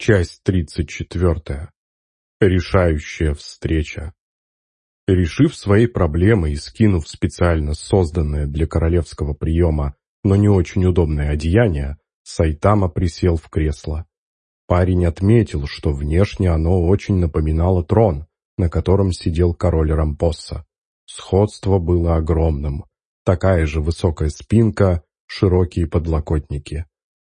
Часть 34. Решающая встреча. Решив свои проблемы и скинув специально созданное для королевского приема, но не очень удобное одеяние, Сайтама присел в кресло. Парень отметил, что внешне оно очень напоминало трон, на котором сидел король Рампосса. Сходство было огромным. Такая же высокая спинка, широкие подлокотники.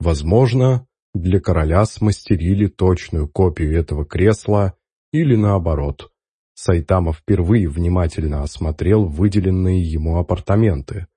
Возможно, для короля смастерили точную копию этого кресла или наоборот. Сайтама впервые внимательно осмотрел выделенные ему апартаменты.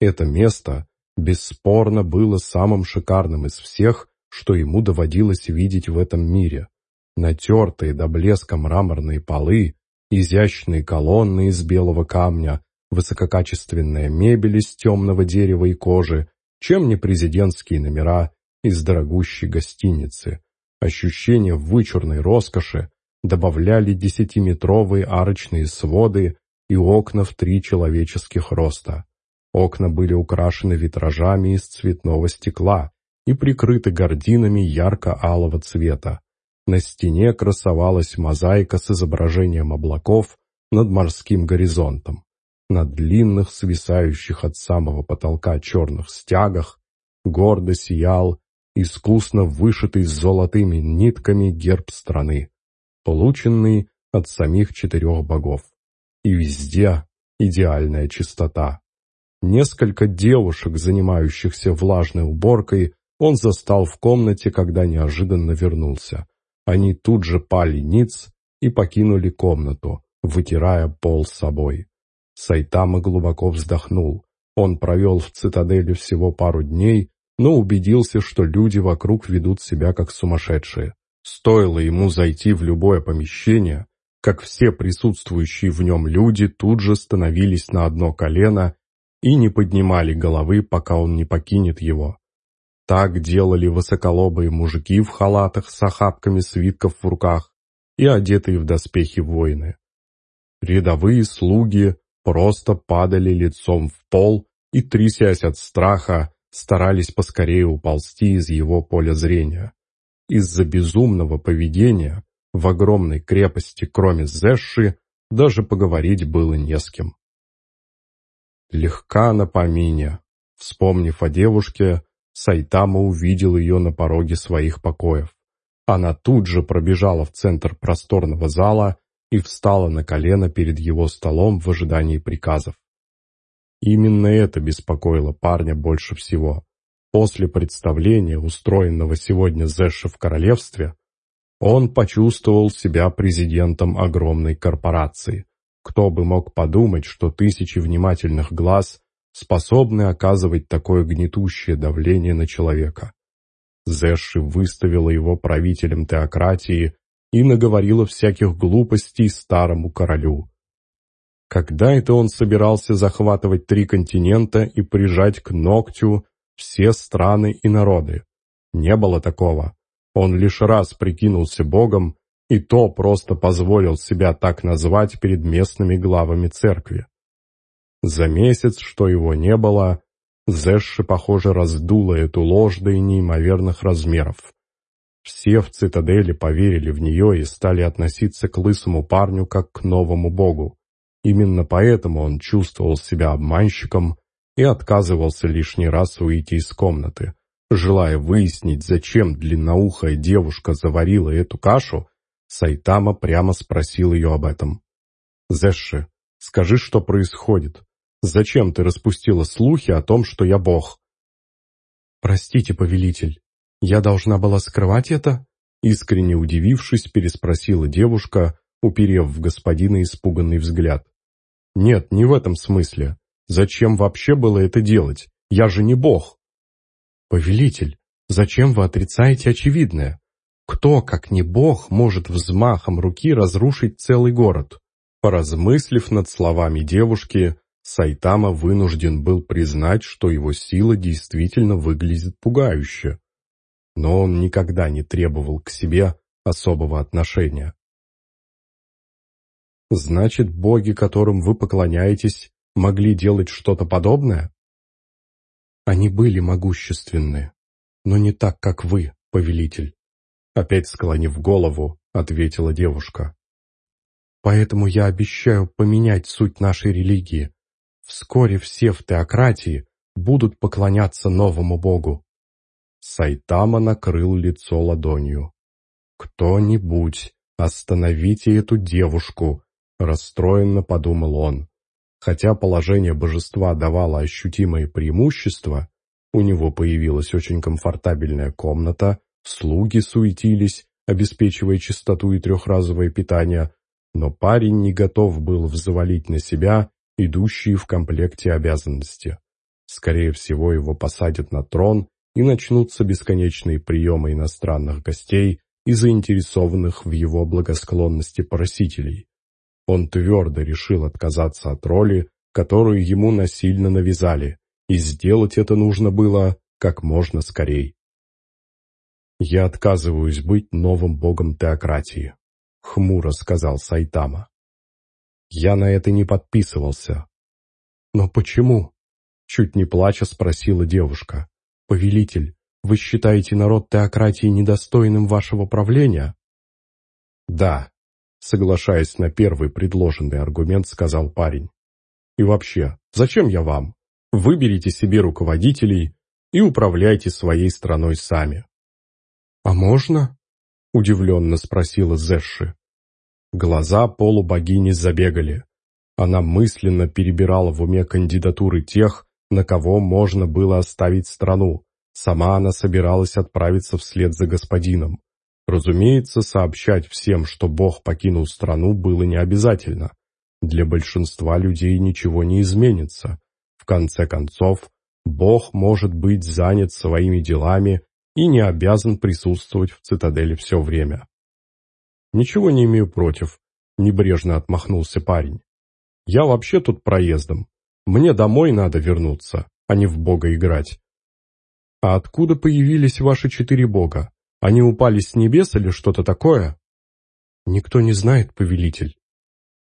Это место, бесспорно, было самым шикарным из всех, что ему доводилось видеть в этом мире. Натертые до блеска мраморные полы, изящные колонны из белого камня, высококачественная мебель из темного дерева и кожи, чем не президентские номера из дорогущей гостиницы. Ощущение вычурной роскоши добавляли десятиметровые арочные своды и окна в три человеческих роста. Окна были украшены витражами из цветного стекла и прикрыты гардинами ярко-алого цвета. На стене красовалась мозаика с изображением облаков над морским горизонтом. На длинных, свисающих от самого потолка черных стягах гордо сиял искусно вышитый золотыми нитками герб страны, полученный от самих четырех богов. И везде идеальная чистота. Несколько девушек, занимающихся влажной уборкой, он застал в комнате, когда неожиданно вернулся. Они тут же пали ниц и покинули комнату, вытирая пол с собой. Сайтама глубоко вздохнул. Он провел в цитадели всего пару дней, но убедился, что люди вокруг ведут себя как сумасшедшие. Стоило ему зайти в любое помещение, как все присутствующие в нем люди тут же становились на одно колено и не поднимали головы, пока он не покинет его. Так делали высоколобые мужики в халатах с охапками свитков в руках и одетые в доспехи воины. Рядовые слуги просто падали лицом в пол и, трясясь от страха, старались поскорее уползти из его поля зрения. Из-за безумного поведения в огромной крепости, кроме Зэши, даже поговорить было не с кем. Легка на помине. Вспомнив о девушке, Сайтама увидел ее на пороге своих покоев. Она тут же пробежала в центр просторного зала и встала на колено перед его столом в ожидании приказов. Именно это беспокоило парня больше всего. После представления, устроенного сегодня Зэша в королевстве, он почувствовал себя президентом огромной корпорации. Кто бы мог подумать, что тысячи внимательных глаз способны оказывать такое гнетущее давление на человека. Зэши выставила его правителем теократии и наговорила всяких глупостей старому королю. Когда это он собирался захватывать три континента и прижать к ногтю все страны и народы? Не было такого. Он лишь раз прикинулся богом, и то просто позволил себя так назвать перед местными главами церкви. За месяц, что его не было, Зэши, похоже, раздула эту ложь до неимоверных размеров. Все в цитадели поверили в нее и стали относиться к лысому парню как к новому богу. Именно поэтому он чувствовал себя обманщиком и отказывался лишний раз выйти из комнаты. Желая выяснить, зачем длинноухая девушка заварила эту кашу, Сайтама прямо спросил ее об этом. «Зэши, скажи, что происходит. Зачем ты распустила слухи о том, что я бог?» «Простите, повелитель, я должна была скрывать это?» Искренне удивившись, переспросила девушка, уперев в господина испуганный взгляд. «Нет, не в этом смысле. Зачем вообще было это делать? Я же не бог!» «Повелитель, зачем вы отрицаете очевидное? Кто, как не бог, может взмахом руки разрушить целый город?» Поразмыслив над словами девушки, Сайтама вынужден был признать, что его сила действительно выглядит пугающе. Но он никогда не требовал к себе особого отношения. Значит, боги, которым вы поклоняетесь, могли делать что-то подобное? Они были могущественны, но не так, как вы, повелитель. Опять склонив голову, ответила девушка. Поэтому я обещаю поменять суть нашей религии. Вскоре все в теократии будут поклоняться новому богу. Сайтама накрыл лицо ладонью. «Кто-нибудь, остановите эту девушку!» — расстроенно подумал он. Хотя положение божества давало ощутимое преимущество, у него появилась очень комфортабельная комната, слуги суетились, обеспечивая чистоту и трехразовое питание, но парень не готов был взвалить на себя идущие в комплекте обязанности. Скорее всего, его посадят на трон и начнутся бесконечные приемы иностранных гостей и заинтересованных в его благосклонности просителей. Он твердо решил отказаться от роли, которую ему насильно навязали, и сделать это нужно было как можно скорей. «Я отказываюсь быть новым богом теократии», — хмуро сказал Сайтама. «Я на это не подписывался». «Но почему?» — чуть не плача спросила девушка. «Повелитель, вы считаете народ теократии недостойным вашего правления?» «Да», — соглашаясь на первый предложенный аргумент, сказал парень. «И вообще, зачем я вам? Выберите себе руководителей и управляйте своей страной сами». «А можно?» — удивленно спросила Зэши. Глаза полубогини забегали. Она мысленно перебирала в уме кандидатуры тех, на кого можно было оставить страну. Сама она собиралась отправиться вслед за господином. Разумеется, сообщать всем, что Бог покинул страну, было не обязательно. Для большинства людей ничего не изменится. В конце концов, Бог может быть занят своими делами и не обязан присутствовать в цитадели все время. «Ничего не имею против», — небрежно отмахнулся парень. «Я вообще тут проездом. Мне домой надо вернуться, а не в бога играть». «А откуда появились ваши четыре бога? Они упали с небес или что-то такое?» «Никто не знает, повелитель.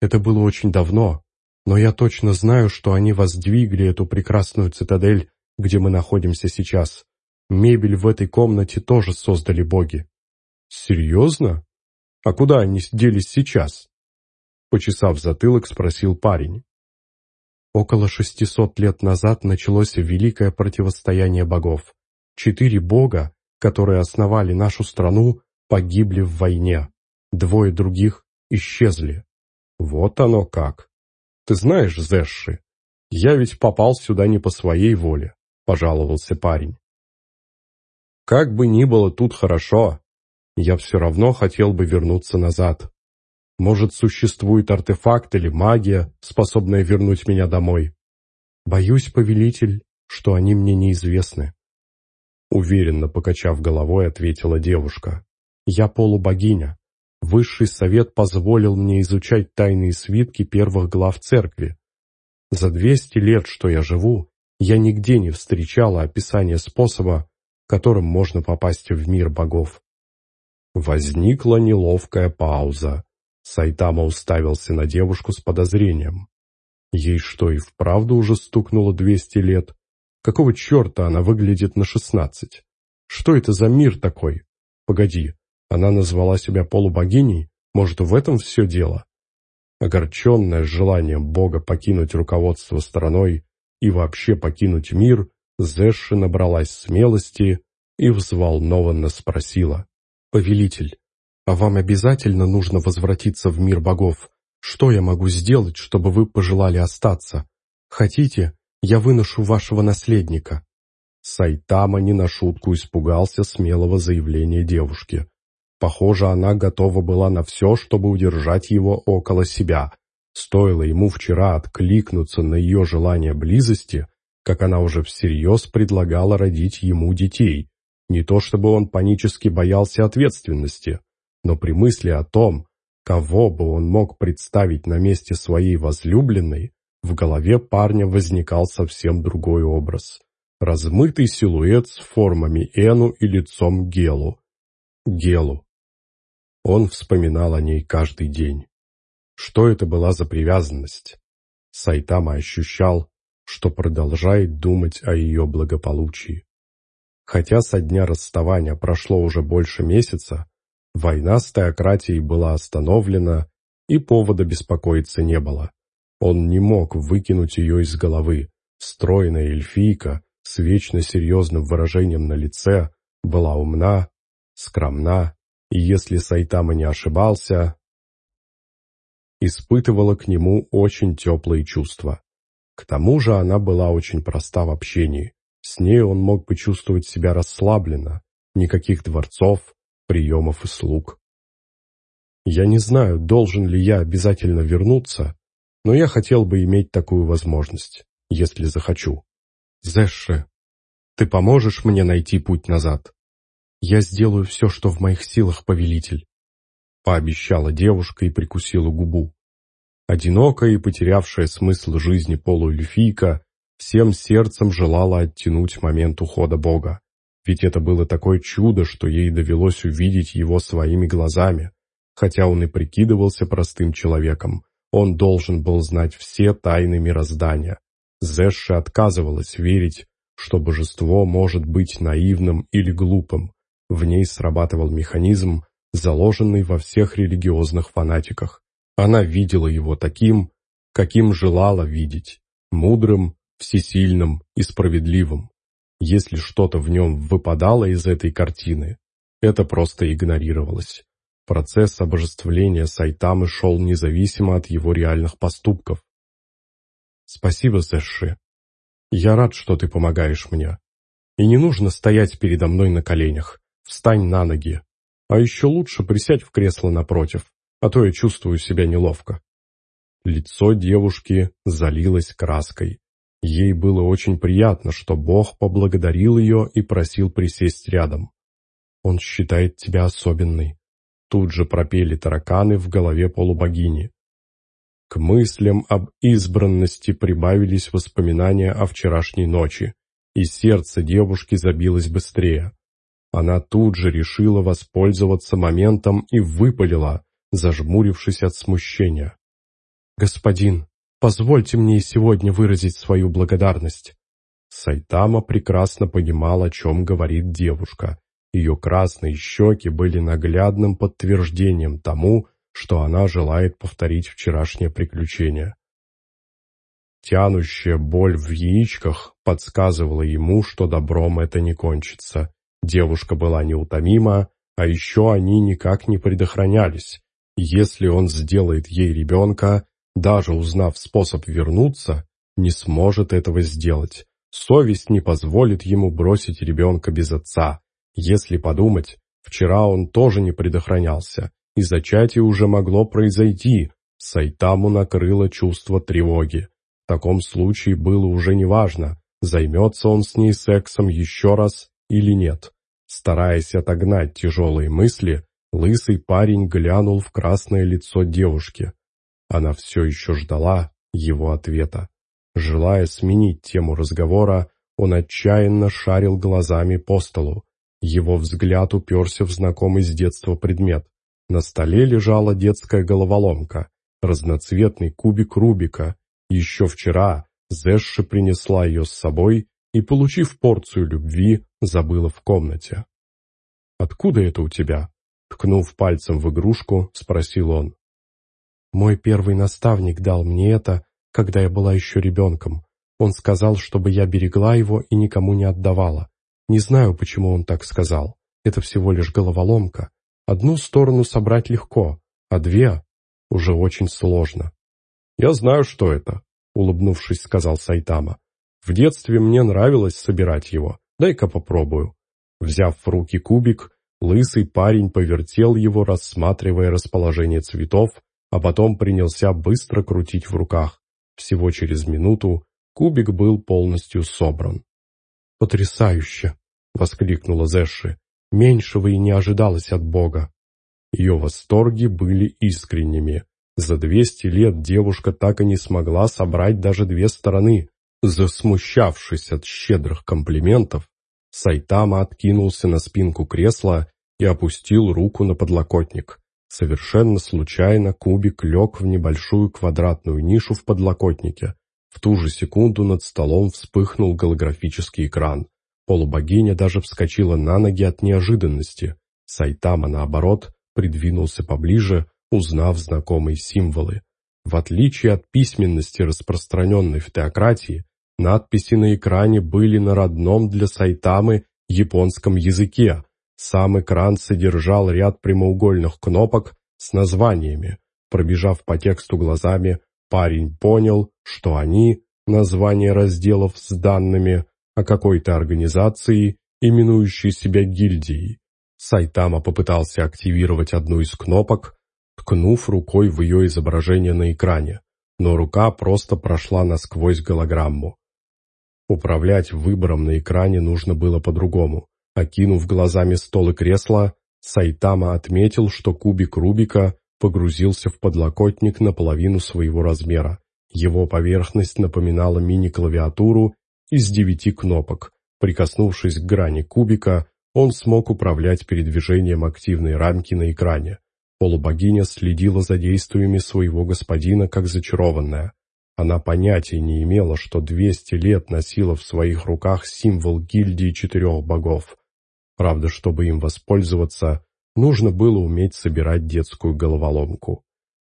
Это было очень давно, но я точно знаю, что они воздвигли эту прекрасную цитадель, где мы находимся сейчас. Мебель в этой комнате тоже создали боги. Серьезно? А куда они делись сейчас? Почесав затылок, спросил парень. Около шестисот лет назад началось великое противостояние богов. Четыре бога, которые основали нашу страну, погибли в войне. Двое других исчезли. Вот оно как. Ты знаешь, Зэши, я ведь попал сюда не по своей воле, пожаловался парень. Как бы ни было тут хорошо, я все равно хотел бы вернуться назад. Может, существует артефакт или магия, способная вернуть меня домой? Боюсь, повелитель, что они мне неизвестны. Уверенно покачав головой, ответила девушка. Я полубогиня. Высший совет позволил мне изучать тайные свитки первых глав церкви. За двести лет, что я живу, я нигде не встречала описания способа, которым можно попасть в мир богов. Возникла неловкая пауза. Сайтама уставился на девушку с подозрением. Ей что, и вправду уже стукнуло двести лет? Какого черта она выглядит на шестнадцать? Что это за мир такой? Погоди, она назвала себя полубогиней? Может, в этом все дело? Огорченная желанием Бога покинуть руководство страной и вообще покинуть мир, Зэши набралась смелости и взволнованно спросила. «Повелитель, а вам обязательно нужно возвратиться в мир богов? Что я могу сделать, чтобы вы пожелали остаться? Хотите, я выношу вашего наследника?» Сайтама не на шутку испугался смелого заявления девушки. Похоже, она готова была на все, чтобы удержать его около себя. Стоило ему вчера откликнуться на ее желание близости, как она уже всерьез предлагала родить ему детей. Не то чтобы он панически боялся ответственности, но при мысли о том, кого бы он мог представить на месте своей возлюбленной, в голове парня возникал совсем другой образ. Размытый силуэт с формами Эну и лицом Гелу. Гелу. Он вспоминал о ней каждый день. Что это была за привязанность? Сайтама ощущал, что продолжает думать о ее благополучии. Хотя со дня расставания прошло уже больше месяца, Война с теократией была остановлена, и повода беспокоиться не было. Он не мог выкинуть ее из головы. Стройная эльфийка с вечно серьезным выражением на лице была умна, скромна, и если Сайтама не ошибался, испытывала к нему очень теплые чувства. К тому же она была очень проста в общении. С ней он мог почувствовать себя расслабленно, никаких дворцов, приемов и слуг. Я не знаю, должен ли я обязательно вернуться, но я хотел бы иметь такую возможность, если захочу. Зэши, ты поможешь мне найти путь назад? Я сделаю все, что в моих силах, повелитель. Пообещала девушка и прикусила губу. Одинокая и потерявшая смысл жизни полуэльфийка всем сердцем желала оттянуть момент ухода Бога. Ведь это было такое чудо, что ей довелось увидеть его своими глазами. Хотя он и прикидывался простым человеком, он должен был знать все тайны мироздания. Зэши отказывалась верить, что божество может быть наивным или глупым. В ней срабатывал механизм, заложенный во всех религиозных фанатиках. Она видела его таким, каким желала видеть, мудрым, всесильным и справедливым. Если что-то в нем выпадало из этой картины, это просто игнорировалось. Процесс обожествления Сайтамы шел независимо от его реальных поступков. «Спасибо, Сэши. Я рад, что ты помогаешь мне. И не нужно стоять передо мной на коленях. Встань на ноги. А еще лучше присядь в кресло напротив, а то я чувствую себя неловко». Лицо девушки залилось краской. Ей было очень приятно, что Бог поблагодарил ее и просил присесть рядом. «Он считает тебя особенной». Тут же пропели тараканы в голове полубогини. К мыслям об избранности прибавились воспоминания о вчерашней ночи, и сердце девушки забилось быстрее. Она тут же решила воспользоваться моментом и выпалила, зажмурившись от смущения. «Господин, Позвольте мне сегодня выразить свою благодарность». Сайтама прекрасно понимал, о чем говорит девушка. Ее красные щеки были наглядным подтверждением тому, что она желает повторить вчерашнее приключение. Тянущая боль в яичках подсказывала ему, что добром это не кончится. Девушка была неутомима, а еще они никак не предохранялись. Если он сделает ей ребенка, даже узнав способ вернуться, не сможет этого сделать. Совесть не позволит ему бросить ребенка без отца. Если подумать, вчера он тоже не предохранялся, и зачатие уже могло произойти. Сайтаму накрыло чувство тревоги. В таком случае было уже неважно, займется он с ней сексом еще раз или нет. Стараясь отогнать тяжелые мысли, лысый парень глянул в красное лицо девушки. Она все еще ждала его ответа. Желая сменить тему разговора, он отчаянно шарил глазами по столу. Его взгляд уперся в знакомый с детства предмет. На столе лежала детская головоломка, разноцветный кубик Рубика. Еще вчера Зэши принесла ее с собой и, получив порцию любви, забыла в комнате. «Откуда это у тебя?» Ткнув пальцем в игрушку, спросил он. Мой первый наставник дал мне это, когда я была еще ребенком. Он сказал, чтобы я берегла его и никому не отдавала. Не знаю, почему он так сказал. Это всего лишь головоломка. Одну сторону собрать легко, а две уже очень сложно. «Я знаю, что это», — улыбнувшись, сказал Сайтама. «В детстве мне нравилось собирать его. Дай-ка попробую». Взяв в руки кубик, лысый парень повертел его, рассматривая расположение цветов, а потом принялся быстро крутить в руках. Всего через минуту кубик был полностью собран. «Потрясающе!» — воскликнула Зэши. «Меньшего и не ожидалось от Бога». Ее восторги были искренними. За двести лет девушка так и не смогла собрать даже две стороны. Засмущавшись от щедрых комплиментов, Сайтама откинулся на спинку кресла и опустил руку на подлокотник. Совершенно случайно кубик лег в небольшую квадратную нишу в подлокотнике. В ту же секунду над столом вспыхнул голографический экран. Полубогиня даже вскочила на ноги от неожиданности. Сайтама, наоборот, придвинулся поближе, узнав знакомые символы. В отличие от письменности, распространенной в теократии, надписи на экране были на родном для Сайтамы японском языке. Сам экран содержал ряд прямоугольных кнопок с названиями. Пробежав по тексту глазами, парень понял, что они – названия разделов с данными о какой-то организации, именующей себя гильдией. Сайтама попытался активировать одну из кнопок, ткнув рукой в ее изображение на экране, но рука просто прошла насквозь голограмму. Управлять выбором на экране нужно было по-другому. Окинув глазами стол и кресло, Сайтама отметил, что кубик Рубика погрузился в подлокотник наполовину своего размера. Его поверхность напоминала мини-клавиатуру из девяти кнопок. Прикоснувшись к грани кубика, он смог управлять передвижением активной рамки на экране. Полубогиня следила за действиями своего господина как зачарованная. Она понятия не имела, что 200 лет носила в своих руках символ гильдии четырех богов. Правда, чтобы им воспользоваться, нужно было уметь собирать детскую головоломку.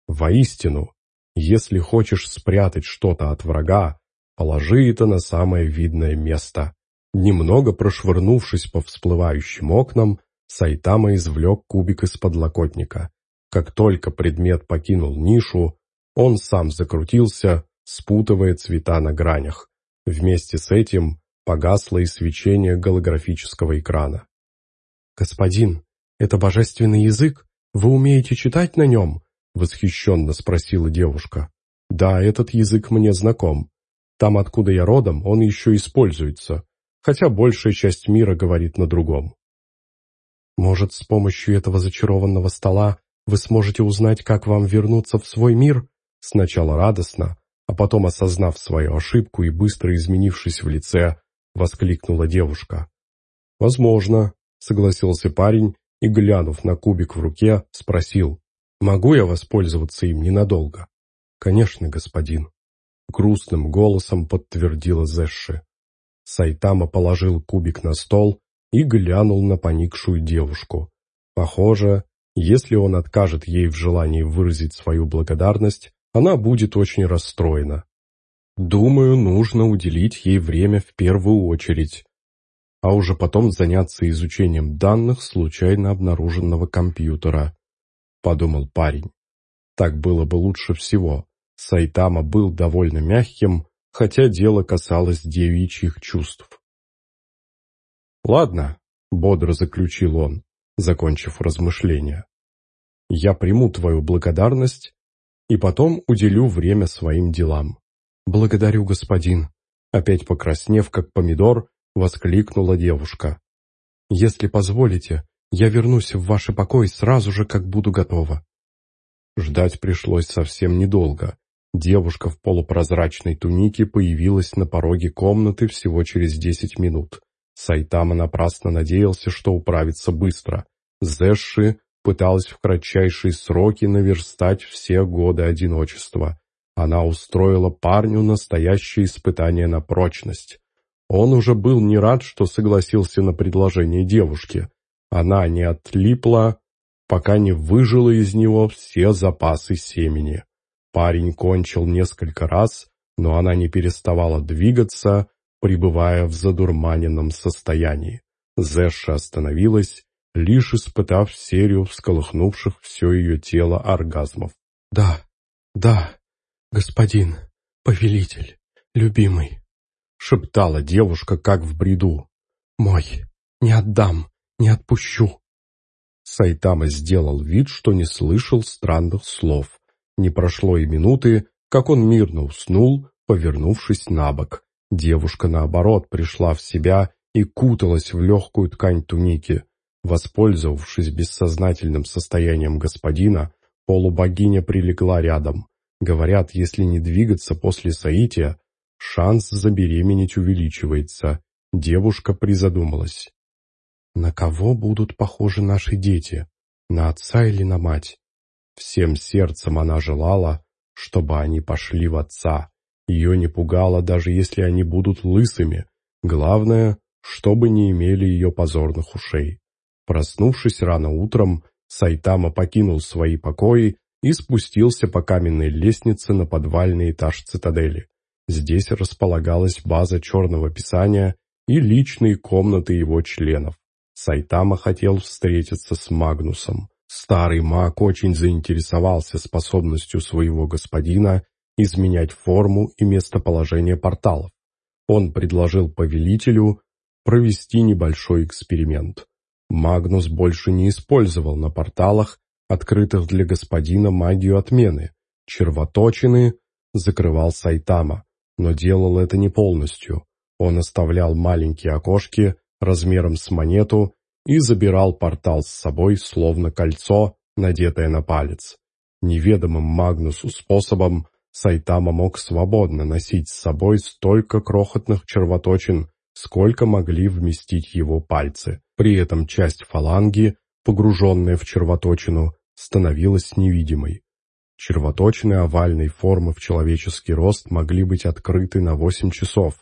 Воистину, если хочешь спрятать что-то от врага, положи это на самое видное место. Немного прошвырнувшись по всплывающим окнам, Сайтама извлек кубик из подлокотника. Как только предмет покинул нишу, он сам закрутился, спутывая цвета на гранях. Вместе с этим погасло и свечение голографического экрана. «Господин, это божественный язык? Вы умеете читать на нем?» — восхищенно спросила девушка. «Да, этот язык мне знаком. Там, откуда я родом, он еще используется, хотя большая часть мира говорит на другом. Может, с помощью этого зачарованного стола вы сможете узнать, как вам вернуться в свой мир?» Сначала радостно, а потом, осознав свою ошибку и быстро изменившись в лице, воскликнула девушка. «Возможно», — согласился парень и, глянув на кубик в руке, спросил, «Могу я воспользоваться им ненадолго?» «Конечно, господин», — грустным голосом подтвердила Зэши. Сайтама положил кубик на стол и глянул на поникшую девушку. Похоже, если он откажет ей в желании выразить свою благодарность, она будет очень расстроена. Думаю, нужно уделить ей время в первую очередь, а уже потом заняться изучением данных случайно обнаруженного компьютера, подумал парень. Так было бы лучше всего. Сайтама был довольно мягким, хотя дело касалось девичьих чувств. «Ладно», — бодро заключил он, закончив размышления. «Я приму твою благодарность и потом уделю время своим делам». «Благодарю, господин», — опять покраснев, как помидор, воскликнула девушка. «Если позволите, я вернусь в ваши покои сразу же, как буду готова». Ждать пришлось совсем недолго. Девушка в полупрозрачной тунике появилась на пороге комнаты всего через десять минут. Сайтама напрасно надеялся, что управится быстро. Зэши пыталась в кратчайшие сроки наверстать все годы одиночества. Она устроила парню настоящее испытание на прочность. Он уже был не рад, что согласился на предложение девушки. Она не отлипла, пока не выжила из него все запасы семени. Парень кончил несколько раз, но она не переставала двигаться, пребывая в задурманенном состоянии. Зэша остановилась, лишь испытав серию всколыхнувших все ее тело оргазмов. «Да, да, господин, повелитель, любимый», — шептала девушка, как в бреду. «Мой, не отдам, не отпущу». Сайтама сделал вид, что не слышал странных слов. Не прошло и минуты, как он мирно уснул, повернувшись на бок. Девушка, наоборот, пришла в себя и куталась в легкую ткань туники. Воспользовавшись бессознательным состоянием господина, полубогиня прилегла рядом. Говорят, если не двигаться после соития, шанс забеременеть увеличивается. Девушка призадумалась. На кого будут похожи наши дети? На отца или на мать? Всем сердцем она желала, чтобы они пошли в отца. Ее не пугало, даже если они будут лысыми. Главное, чтобы не имели ее позорных ушей. Проснувшись рано утром, Сайтама покинул свои покои и спустился по каменной лестнице на подвальный этаж цитадели. Здесь располагалась база черного писания и личные комнаты его членов. Сайтама хотел встретиться с Магнусом. Старый маг очень заинтересовался способностью своего господина изменять форму и местоположение порталов. Он предложил повелителю провести небольшой эксперимент. Магнус больше не использовал на порталах, открытых для господина, магию отмены. Червоточины закрывал Сайтама, но делал это не полностью. Он оставлял маленькие окошки размером с монету и забирал портал с собой, словно кольцо, надетое на палец. Неведомым Магнусу способом Сайтама мог свободно носить с собой столько крохотных червоточин, сколько могли вместить его пальцы. При этом часть фаланги, погруженная в червоточину, становилась невидимой. Червоточины овальной формы в человеческий рост могли быть открыты на 8 часов.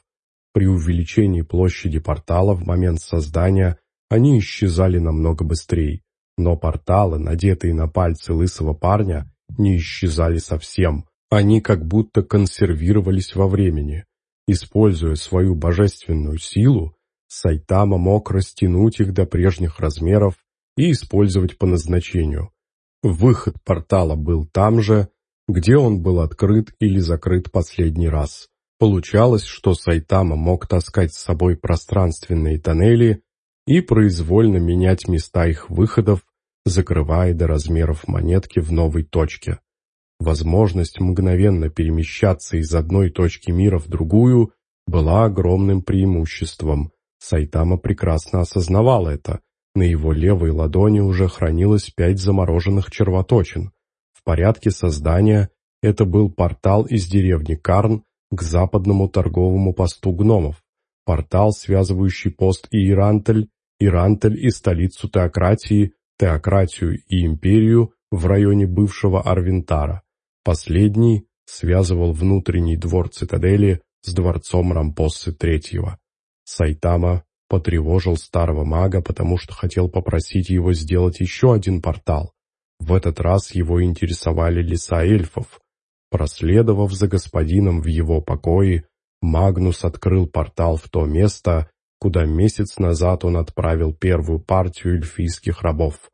При увеличении площади портала в момент создания они исчезали намного быстрее, но порталы, надетые на пальцы лысого парня, не исчезали совсем, они как будто консервировались во времени. Используя свою божественную силу, Сайтама мог растянуть их до прежних размеров и использовать по назначению. Выход портала был там же, где он был открыт или закрыт последний раз. Получалось, что Сайтама мог таскать с собой пространственные тоннели и произвольно менять места их выходов, закрывая до размеров монетки в новой точке. Возможность мгновенно перемещаться из одной точки мира в другую была огромным преимуществом. Сайтама прекрасно осознавал это. На его левой ладони уже хранилось пять замороженных червоточин. В порядке создания это был портал из деревни Карн к западному торговому посту гномов. Портал, связывающий пост Иерантель, Ирантель и столицу теократии, теократию и империю в районе бывшего Арвентара. Последний связывал внутренний двор цитадели с дворцом Рампоссы III. Сайтама потревожил старого мага, потому что хотел попросить его сделать еще один портал. В этот раз его интересовали леса эльфов. Проследовав за господином в его покое, Магнус открыл портал в то место, куда месяц назад он отправил первую партию эльфийских рабов.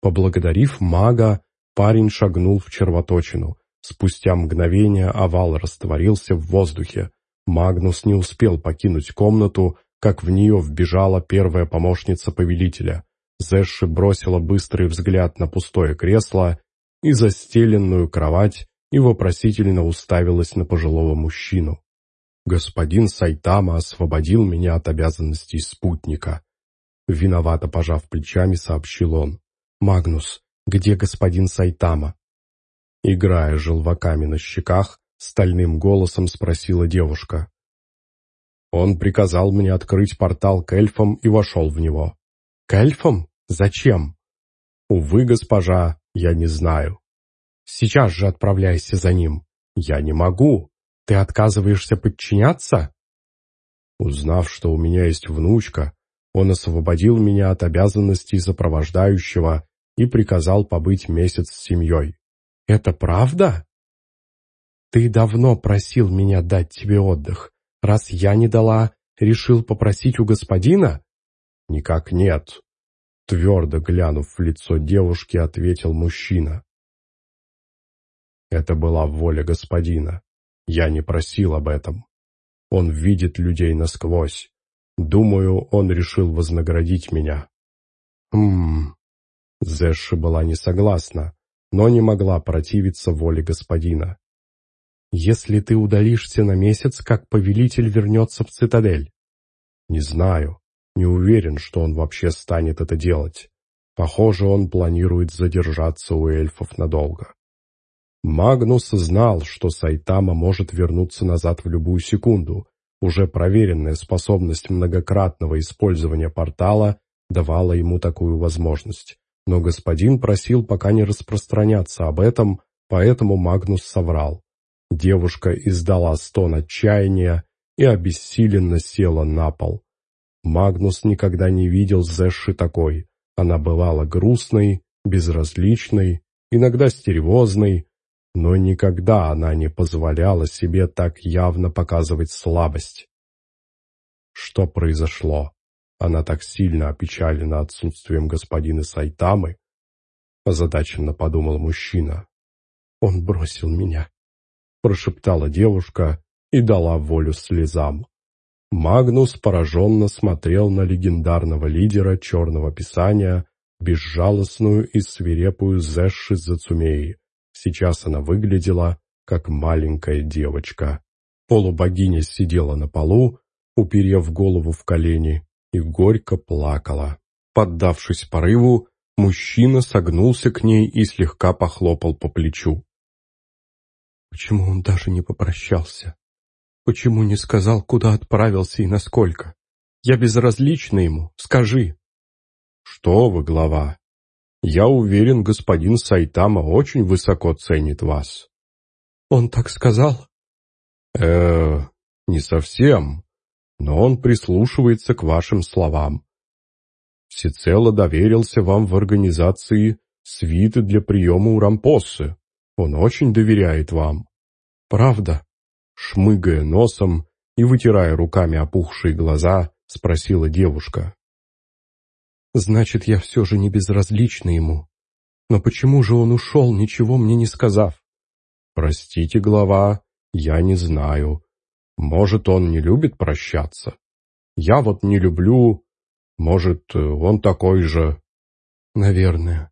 Поблагодарив мага, парень шагнул в червоточину. Спустя мгновение овал растворился в воздухе. Магнус не успел покинуть комнату, как в нее вбежала первая помощница повелителя. Зэши бросила быстрый взгляд на пустое кресло и застеленную кровать и вопросительно уставилась на пожилого мужчину. Господин Сайтама освободил меня от обязанностей спутника. Виновато пожав плечами, сообщил он. «Магнус, где господин Сайтама?» Играя желваками на щеках, стальным голосом спросила девушка. Он приказал мне открыть портал к эльфам и вошел в него. К эльфам? Зачем? Увы, госпожа, я не знаю. Сейчас же отправляйся за ним. Я не могу. Ты отказываешься подчиняться? Узнав, что у меня есть внучка, он освободил меня от обязанностей сопровождающего и приказал побыть месяц с семьей. Это правда? Ты давно просил меня дать тебе отдых. Раз я не дала, решил попросить у господина? Никак нет. Твердо глянув в лицо девушки, ответил мужчина. Это была воля господина. Я не просил об этом. Он видит людей насквозь. Думаю, он решил вознаградить меня. Хм. Зэши была не согласна но не могла противиться воле господина. «Если ты удалишься на месяц, как повелитель вернется в цитадель?» «Не знаю. Не уверен, что он вообще станет это делать. Похоже, он планирует задержаться у эльфов надолго». Магнус знал, что Сайтама может вернуться назад в любую секунду. Уже проверенная способность многократного использования портала давала ему такую возможность. Но господин просил пока не распространяться об этом, поэтому Магнус соврал. Девушка издала стон отчаяния и обессиленно села на пол. Магнус никогда не видел Зэши такой. Она бывала грустной безразличной, иногда стервозной, но никогда она не позволяла себе так явно показывать слабость. Что произошло? Она так сильно опечалена отсутствием господина Сайтамы, озадаченно подумал мужчина. Он бросил меня, прошептала девушка и дала волю слезам. Магнус пораженно смотрел на легендарного лидера Черного Писания, безжалостную и свирепую Зэши Зацумеи. Сейчас она выглядела, как маленькая девочка. Полубогиня сидела на полу, уперев голову в колени, и горько плакала. Поддавшись порыву, мужчина согнулся к ней и слегка похлопал по плечу. «Почему он даже не попрощался?» Почему не сказал, куда отправился и насколько? Я безразлична ему, скажи. Что вы, глава? Я уверен, господин Сайтама очень высоко ценит вас. Он так сказал? э не совсем, но он прислушивается к вашим словам. Всецело доверился вам в организации свиты для приема у Рампоссы. Он очень доверяет вам. Правда? шмыгая носом и вытирая руками опухшие глаза, спросила девушка. «Значит, я все же не безразлична ему. Но почему же он ушел, ничего мне не сказав?» «Простите, глава, я не знаю. Может, он не любит прощаться? Я вот не люблю. Может, он такой же...» «Наверное».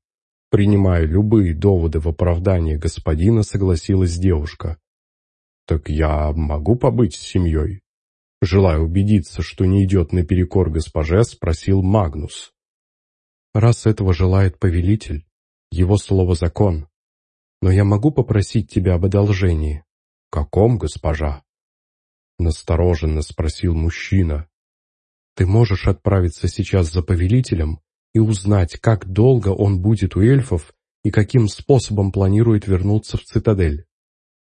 Принимая любые доводы в оправдание господина, согласилась девушка. «Так я могу побыть с семьей?» Желая убедиться, что не идет наперекор госпоже, спросил Магнус. «Раз этого желает повелитель, его слово закон. Но я могу попросить тебя об одолжении?» «Каком, госпожа?» Настороженно спросил мужчина. «Ты можешь отправиться сейчас за повелителем и узнать, как долго он будет у эльфов и каким способом планирует вернуться в цитадель.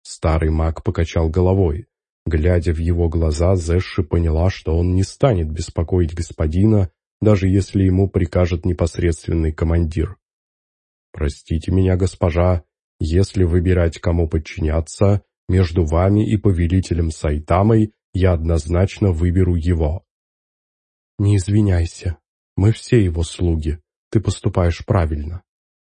Старый маг покачал головой. Глядя в его глаза, Зэши поняла, что он не станет беспокоить господина, даже если ему прикажет непосредственный командир. «Простите меня, госпожа, если выбирать, кому подчиняться, между вами и повелителем Сайтамой я однозначно выберу его». «Не извиняйся, мы все его слуги, ты поступаешь правильно».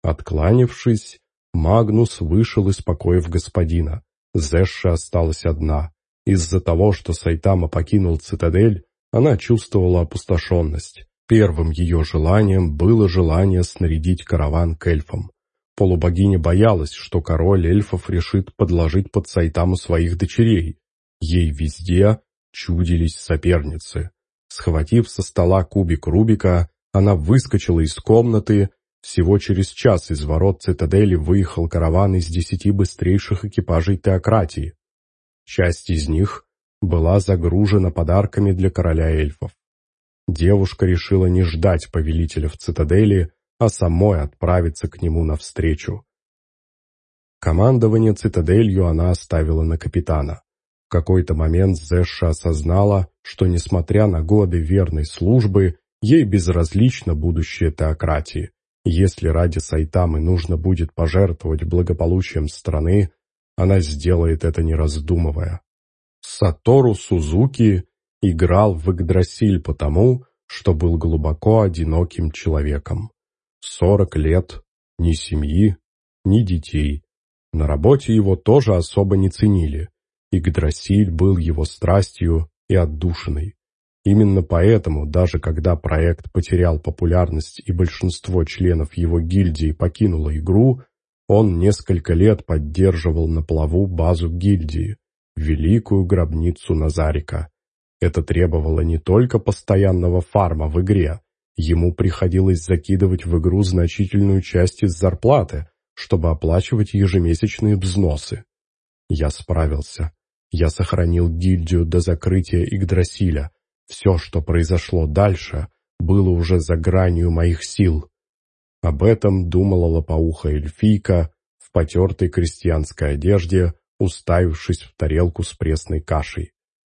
Откланившись, Магнус вышел из покоев господина. Зэша осталась одна. Из-за того, что Сайтама покинул цитадель, она чувствовала опустошенность. Первым ее желанием было желание снарядить караван к эльфам. Полубогиня боялась, что король эльфов решит подложить под Сайтаму своих дочерей. Ей везде чудились соперницы. Схватив со стола кубик Рубика, она выскочила из комнаты всего через час из ворот цитадели выехал караван из десяти быстрейших экипажей теократии. Часть из них была загружена подарками для короля эльфов. Девушка решила не ждать повелителя в цитадели, а самой отправиться к нему навстречу. Командование цитаделью она оставила на капитана. Какой-то момент Зэша осознала, что, несмотря на годы верной службы, ей безразлично будущее теократии. Если ради Сайтамы нужно будет пожертвовать благополучием страны, она сделает это не раздумывая. Сатору Сузуки играл в Игдрасиль потому, что был глубоко одиноким человеком. Сорок лет, ни семьи, ни детей. На работе его тоже особо не ценили. Игдрасиль был его страстью и отдушиной. Именно поэтому, даже когда проект потерял популярность и большинство членов его гильдии покинуло игру, он несколько лет поддерживал на плаву базу гильдии, великую гробницу Назарика. Это требовало не только постоянного фарма в игре, ему приходилось закидывать в игру значительную часть из зарплаты, чтобы оплачивать ежемесячные взносы. Я справился. Я сохранил гильдию до закрытия Игдрасиля, все, что произошло дальше, было уже за гранью моих сил. Об этом думала лопоухая эльфийка в потертой крестьянской одежде, уставившись в тарелку с пресной кашей.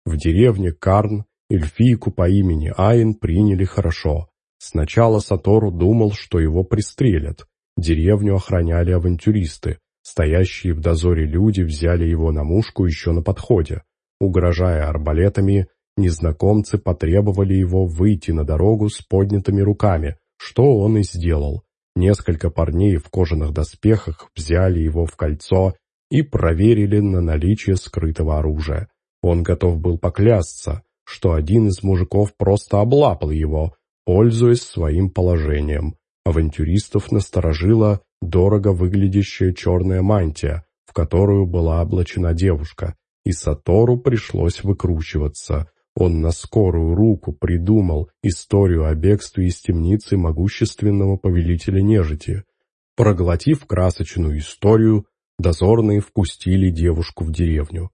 В деревне Карн эльфийку по имени Айн приняли хорошо. Сначала Сатору думал, что его пристрелят, Деревню охраняли авантюристы. Стоящие в дозоре люди взяли его на мушку еще на подходе. Угрожая арбалетами, незнакомцы потребовали его выйти на дорогу с поднятыми руками, что он и сделал. Несколько парней в кожаных доспехах взяли его в кольцо и проверили на наличие скрытого оружия. Он готов был поклясться, что один из мужиков просто облапал его, пользуясь своим положением. Авантюристов насторожила дорого выглядящая черная мантия, в которую была облачена девушка, и Сатору пришлось выкручиваться. Он на скорую руку придумал историю о бегстве из темницы могущественного повелителя нежити. Проглотив красочную историю, дозорные впустили девушку в деревню.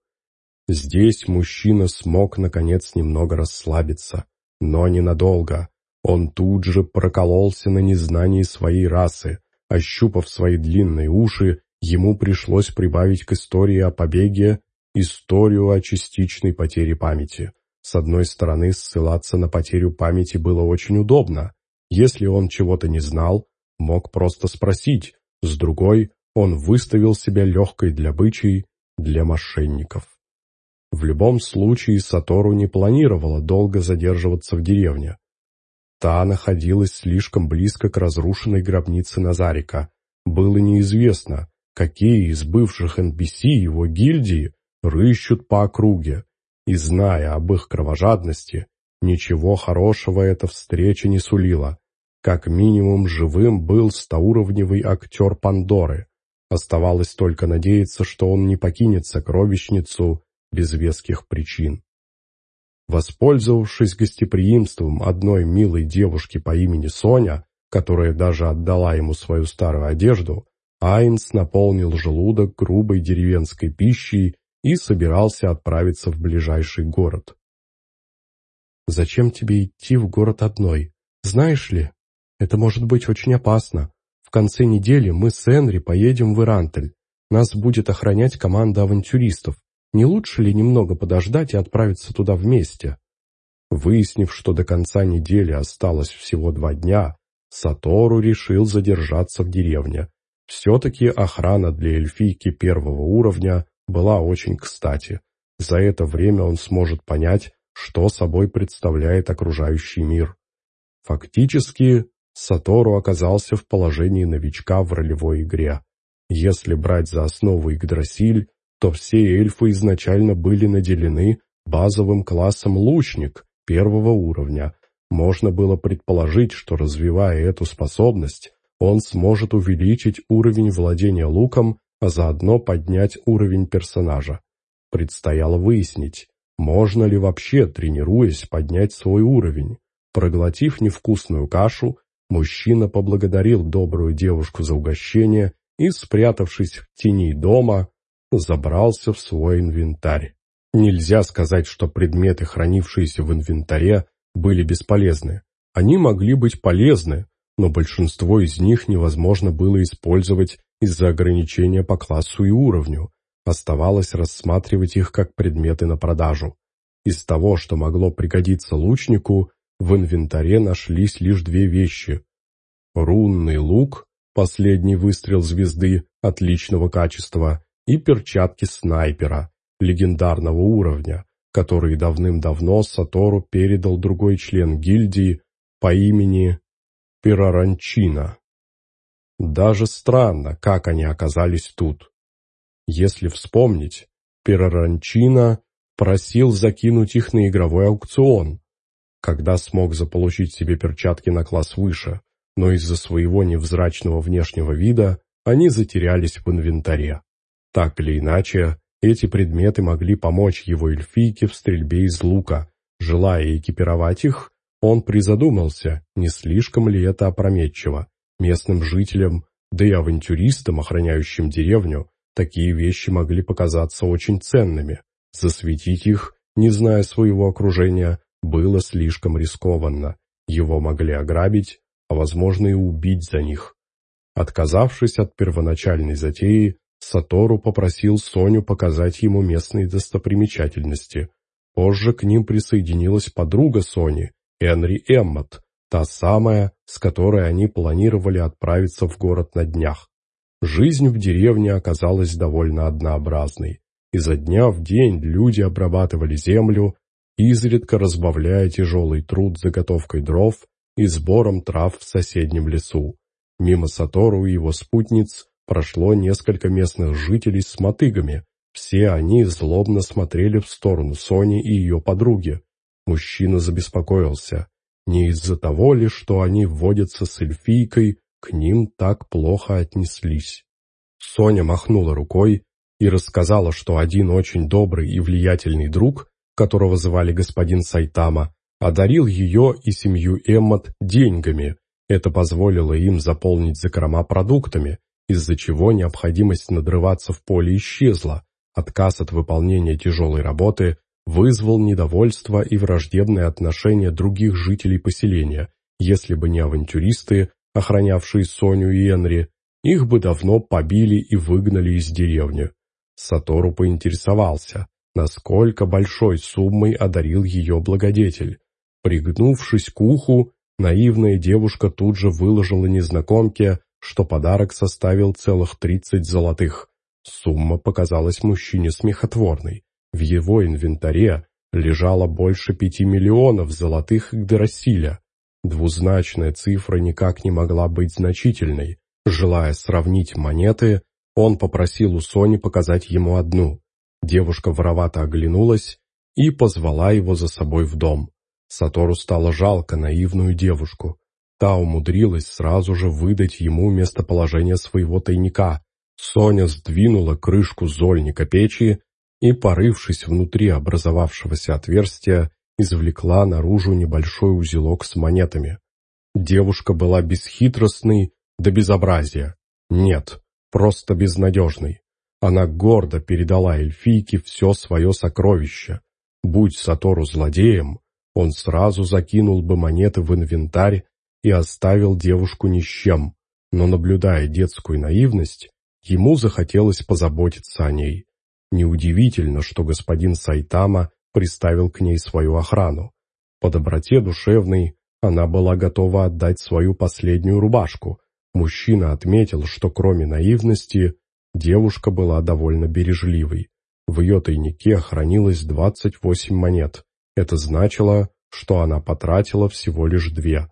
Здесь мужчина смог, наконец, немного расслабиться, но ненадолго. Он тут же прокололся на незнании своей расы. Ощупав свои длинные уши, ему пришлось прибавить к истории о побеге историю о частичной потере памяти. С одной стороны, ссылаться на потерю памяти было очень удобно. Если он чего-то не знал, мог просто спросить. С другой, он выставил себя легкой для бычий для мошенников. В любом случае Сатору не планировала долго задерживаться в деревне. Та находилась слишком близко к разрушенной гробнице Назарика. Было неизвестно, какие из бывших NPC его гильдии рыщут по округе, и, зная об их кровожадности, ничего хорошего эта встреча не сулила. Как минимум живым был стауровневый актер Пандоры. Оставалось только надеяться, что он не покинет сокровищницу без веских причин. Воспользовавшись гостеприимством одной милой девушки по имени Соня, которая даже отдала ему свою старую одежду, Айнс наполнил желудок грубой деревенской пищей и собирался отправиться в ближайший город. «Зачем тебе идти в город одной? Знаешь ли, это может быть очень опасно. В конце недели мы с Энри поедем в Ирантель. Нас будет охранять команда авантюристов. Не лучше ли немного подождать и отправиться туда вместе? Выяснив, что до конца недели осталось всего два дня, Сатору решил задержаться в деревне. Все-таки охрана для эльфийки первого уровня была очень кстати. За это время он сможет понять, что собой представляет окружающий мир. Фактически, Сатору оказался в положении новичка в ролевой игре. Если брать за основу Игдрасиль, то все эльфы изначально были наделены базовым классом лучник первого уровня. Можно было предположить, что развивая эту способность, он сможет увеличить уровень владения луком, а заодно поднять уровень персонажа. Предстояло выяснить, можно ли вообще, тренируясь, поднять свой уровень. Проглотив невкусную кашу, мужчина поблагодарил добрую девушку за угощение и, спрятавшись в тени дома, забрался в свой инвентарь. Нельзя сказать, что предметы, хранившиеся в инвентаре, были бесполезны. Они могли быть полезны, но большинство из них невозможно было использовать из-за ограничения по классу и уровню. Оставалось рассматривать их как предметы на продажу. Из того, что могло пригодиться лучнику, в инвентаре нашлись лишь две вещи. Рунный лук, последний выстрел звезды отличного качества, и перчатки снайпера, легендарного уровня, которые давным-давно Сатору передал другой член гильдии по имени Пираранчина. Даже странно, как они оказались тут. Если вспомнить, Пираранчина просил закинуть их на игровой аукцион, когда смог заполучить себе перчатки на класс выше, но из-за своего невзрачного внешнего вида они затерялись в инвентаре. Так или иначе, эти предметы могли помочь его эльфийке в стрельбе из лука. Желая экипировать их, он призадумался, не слишком ли это опрометчиво. Местным жителям, да и авантюристам, охраняющим деревню, такие вещи могли показаться очень ценными. Засветить их, не зная своего окружения, было слишком рискованно. Его могли ограбить, а возможно и убить за них. Отказавшись от первоначальной затеи, Сатору попросил Соню показать ему местные достопримечательности. Позже к ним присоединилась подруга Сони, Энри Эммот. Та самая, с которой они планировали отправиться в город на днях. Жизнь в деревне оказалась довольно однообразной. Изо дня в день люди обрабатывали землю, изредка разбавляя тяжелый труд заготовкой дров и сбором трав в соседнем лесу. Мимо Сатору и его спутниц прошло несколько местных жителей с мотыгами. Все они злобно смотрели в сторону Сони и ее подруги. Мужчина забеспокоился. Не из-за того ли, что они водятся с эльфийкой, к ним так плохо отнеслись. Соня махнула рукой и рассказала, что один очень добрый и влиятельный друг, которого звали господин Сайтама, одарил ее и семью Эммот деньгами. Это позволило им заполнить закрома продуктами, из-за чего необходимость надрываться в поле исчезла. Отказ от выполнения тяжелой работы вызвал недовольство и враждебное отношение других жителей поселения. Если бы не авантюристы, охранявшие Соню и Энри, их бы давно побили и выгнали из деревни. Сатору поинтересовался, насколько большой суммой одарил ее благодетель. Пригнувшись к уху, наивная девушка тут же выложила незнакомке, что подарок составил целых тридцать золотых. Сумма показалась мужчине смехотворной. В его инвентаре лежало больше пяти миллионов золотых Игдрасиля. Двузначная цифра никак не могла быть значительной. Желая сравнить монеты, он попросил у Сони показать ему одну. Девушка воровато оглянулась и позвала его за собой в дом. Сатору стало жалко наивную девушку. Та умудрилась сразу же выдать ему местоположение своего тайника. Соня сдвинула крышку зольника печи и, порывшись внутри образовавшегося отверстия, извлекла наружу небольшой узелок с монетами. Девушка была бесхитростной до безобразия. Нет, просто безнадежной. Она гордо передала эльфийке все свое сокровище. Будь Сатору злодеем, он сразу закинул бы монеты в инвентарь и оставил девушку ни с чем, но, наблюдая детскую наивность, ему захотелось позаботиться о ней. Неудивительно, что господин Сайтама приставил к ней свою охрану. По доброте душевной она была готова отдать свою последнюю рубашку. Мужчина отметил, что кроме наивности, девушка была довольно бережливой. В ее тайнике хранилось 28 монет. Это значило, что она потратила всего лишь две.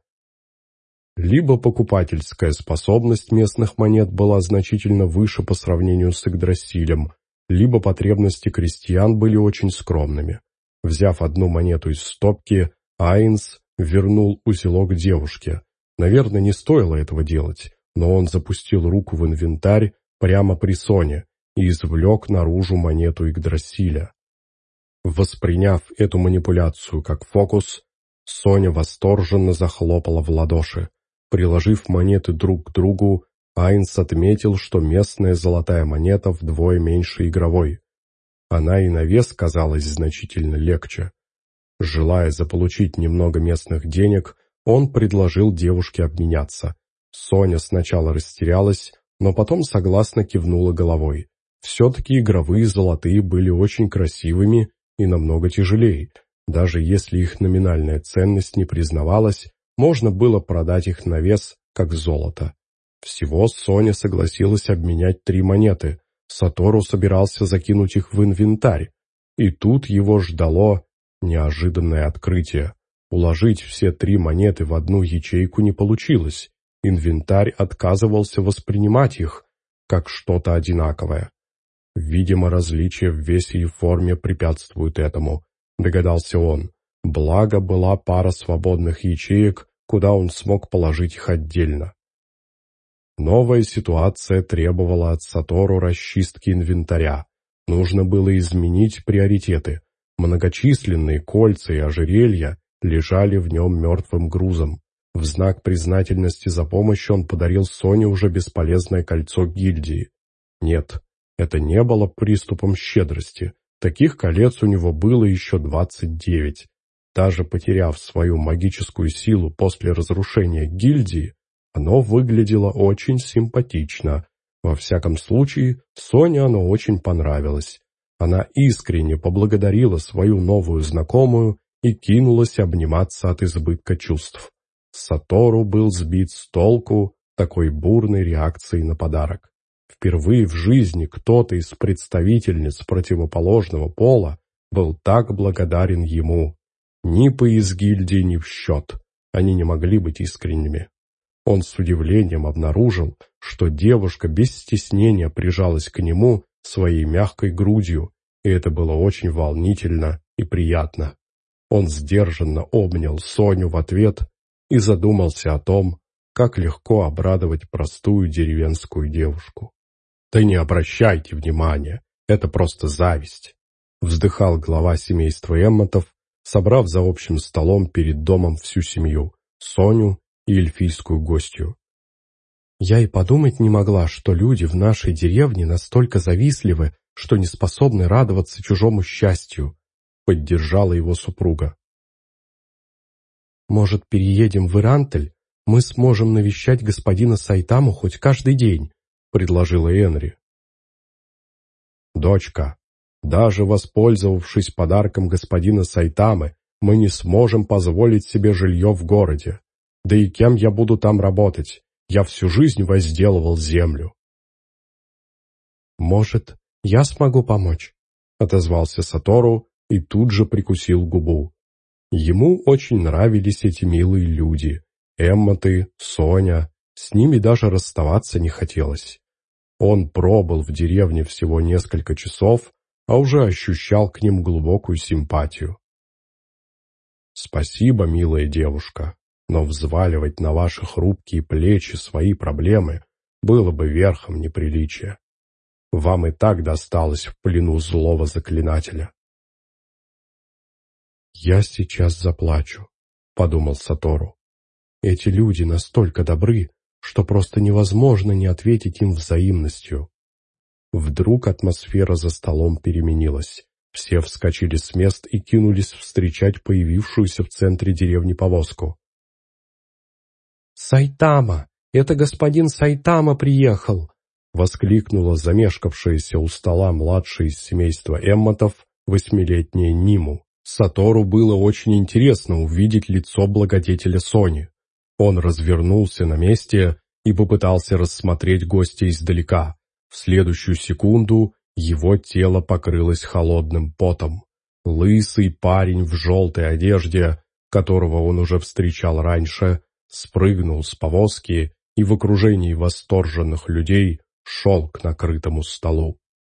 Либо покупательская способность местных монет была значительно выше по сравнению с Игдрасилем, либо потребности крестьян были очень скромными. Взяв одну монету из стопки, Айнс вернул узелок девушке. Наверное, не стоило этого делать, но он запустил руку в инвентарь прямо при Соне и извлек наружу монету Игдрасиля. Восприняв эту манипуляцию как фокус, Соня восторженно захлопала в ладоши. Приложив монеты друг к другу, Айнс отметил, что местная золотая монета вдвое меньше игровой. Она и на вес казалась значительно легче. Желая заполучить немного местных денег, он предложил девушке обменяться. Соня сначала растерялась, но потом согласно кивнула головой. Все-таки игровые золотые были очень красивыми и намного тяжелее. Даже если их номинальная ценность не признавалась, можно было продать их на вес, как золото. Всего Соня согласилась обменять три монеты. Сатору собирался закинуть их в инвентарь. И тут его ждало неожиданное открытие. Уложить все три монеты в одну ячейку не получилось. Инвентарь отказывался воспринимать их, как что-то одинаковое. Видимо, различия в весе и форме препятствуют этому, догадался он. Благо была пара свободных ячеек, куда он смог положить их отдельно. Новая ситуация требовала от Сатору расчистки инвентаря. Нужно было изменить приоритеты. Многочисленные кольца и ожерелья лежали в нем мертвым грузом. В знак признательности за помощь он подарил Соне уже бесполезное кольцо гильдии. Нет, это не было приступом щедрости. Таких колец у него было еще двадцать девять. Даже потеряв свою магическую силу после разрушения гильдии, оно выглядело очень симпатично. Во всяком случае, Соне оно очень понравилось. Она искренне поблагодарила свою новую знакомую и кинулась обниматься от избытка чувств. Сатору был сбит с толку такой бурной реакцией на подарок. Впервые в жизни кто-то из представительниц противоположного пола был так благодарен ему. Ни по из гильдии, ни в счет. Они не могли быть искренними. Он с удивлением обнаружил, что девушка без стеснения прижалась к нему своей мягкой грудью, и это было очень волнительно и приятно. Он сдержанно обнял Соню в ответ и задумался о том, как легко обрадовать простую деревенскую девушку. «Да не обращайте внимания, это просто зависть», — вздыхал глава семейства Эммотов, собрав за общим столом перед домом всю семью, Соню и эльфийскую гостью. Я и подумать не могла, что люди в нашей деревне настолько завистливы, что не способны радоваться чужому счастью, поддержала его супруга. Может, переедем в Ирантель? Мы сможем навещать господина Сайтаму хоть каждый день, предложила Энри. Дочка, даже воспользовавшись подарком господина Сайтамы, мы не сможем позволить себе жилье в городе. Да и кем я буду там работать? Я всю жизнь возделывал землю. «Может, я смогу помочь?» — отозвался Сатору и тут же прикусил губу. Ему очень нравились эти милые люди. Эмма ты, Соня. С ними даже расставаться не хотелось. Он пробыл в деревне всего несколько часов, а уже ощущал к ним глубокую симпатию. «Спасибо, милая девушка, но взваливать на ваши хрупкие плечи свои проблемы было бы верхом неприличия. Вам и так досталось в плену злого заклинателя». «Я сейчас заплачу», — подумал Сатору. «Эти люди настолько добры, что просто невозможно не ответить им взаимностью. Вдруг атмосфера за столом переменилась. Все вскочили с мест и кинулись встречать появившуюся в центре деревни повозку. «Сайтама! Это господин Сайтама приехал!» — воскликнула замешкавшаяся у стола младшая из семейства Эммотов восьмилетняя Ниму. Сатору было очень интересно увидеть лицо благодетеля Сони. Он развернулся на месте и попытался рассмотреть гостя издалека. В следующую секунду его тело покрылось холодным потом. Лысый парень в желтой одежде, которого он уже встречал раньше, спрыгнул с повозки и в окружении восторженных людей шел к накрытому столу.